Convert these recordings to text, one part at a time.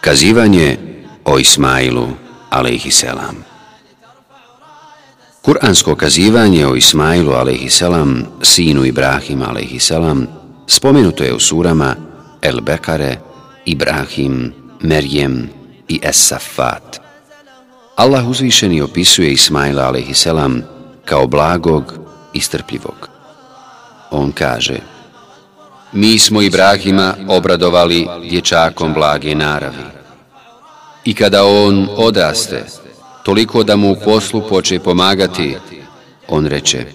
Kazivanje o Ismailu, alaihisselam. Kur'ansko kazivanje o Ismailu, alaihisselam, sinu Ibrahima, alaihisselam, spomenuto je u surama El Bekare, Ibrahim, Merjem i Es-Safat. Allah uzvišeni opisuje Ismaila, alaihisselam, kao blagog i strpljivog. On kaže, Mi smo Ibrahima obradovali dječakom blage naravi. I kada on odraste, toliko da mu u poslu poče pomagati, on reče,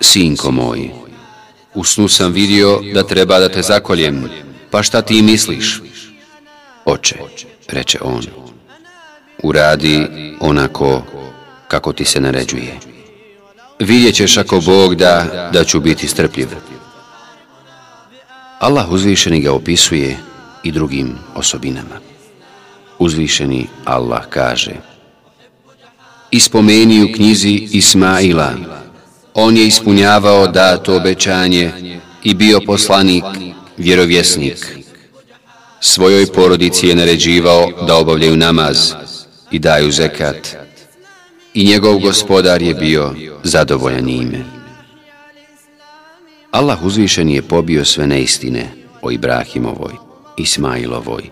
Sinko moj, u snu sam vidio da treba da te zakoljem, pa šta ti misliš? Oče, reče on, uradi onako kako ti se naređuje. Vidjet ćeš ako Bog da, da ću biti strpljiv. Allah uzvišeni ga opisuje i drugim osobinama. Uzvišeni Allah kaže Ispomeni u knjizi Ismaila, on je ispunjavao dato obećanje i bio poslanik, vjerovjesnik. Svojoj porodici je naređivao da obavljaju namaz i daju zekat i njegov gospodar je bio zadovoljan njime. Allah uzvišen je pobio sve neistine o Ibrahimovoj, Ismailovoj,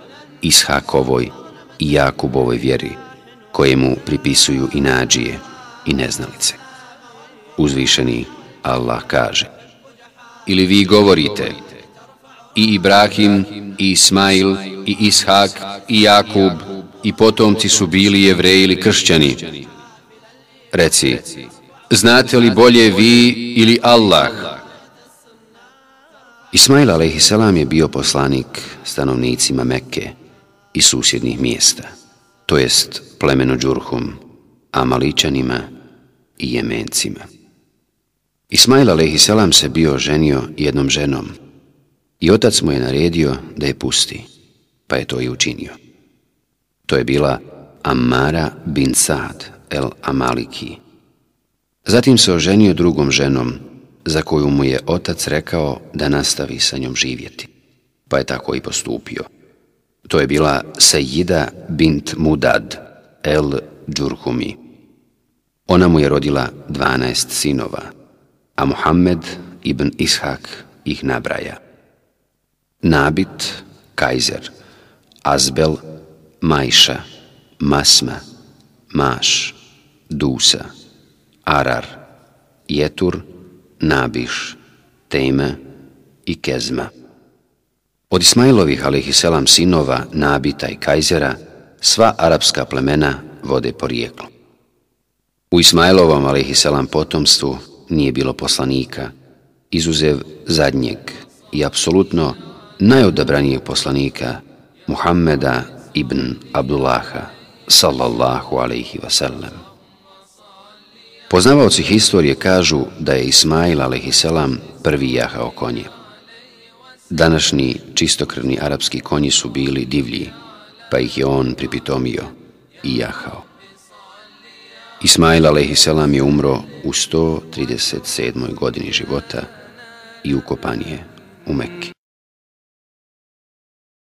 Ishakovoj i Jakubovoj vjeri, koje mu pripisuju i nađije i neznalice. Uzvišeni Allah kaže Ili vi govorite i Ibrahim, i Ismail, i Ishak, i Jakub, i potomci su bili jevreji ili kršćani. Reci, znate li bolje vi ili Allah? Ismail a.s. je bio poslanik stanovnicima Mekke i susjednih mjesta, to jest plemeno Džurhum, Amaličanima i Jemencima. Ismail a.s. se bio ženio jednom ženom i otac mu je naredio da je pusti, pa je to i učinio. To je bila Ammara bin Saad el Amaliki. Zatim se oženio drugom ženom, za koju mu je otac rekao da nastavi sa njom živjeti, pa je tako i postupio. To je bila Sejida bint Mudad el Džurhumi. Ona mu je rodila 12 sinova, a Muhammed ibn Ishak ih nabraja. Nabit, Kajzer, Azbel, Majša, Masma, Maš, Dusa, Arar, Jetur, Nabiš, Tejme i Kezma. Od Ismailovih, selam sinova, Nabita i Kajzera, sva arapska plemena vode porijeklo. U Ismailovom, selam potomstvu, nije bilo poslanika, izuzev zadnjeg i apsolutno najodabranijeg poslanika, Muhammeda ibn Abdullaha, sallallahu alaihi wasallam. Poznavaoci historije kažu da je Ismail a.s. prvi jahao konje. Današnji čistokrvni arapski konji su bili divlji, pa ih je on pripitomio i jahao. Ismail a.s. je umro u 137. godini života i ukopan je u Mekki.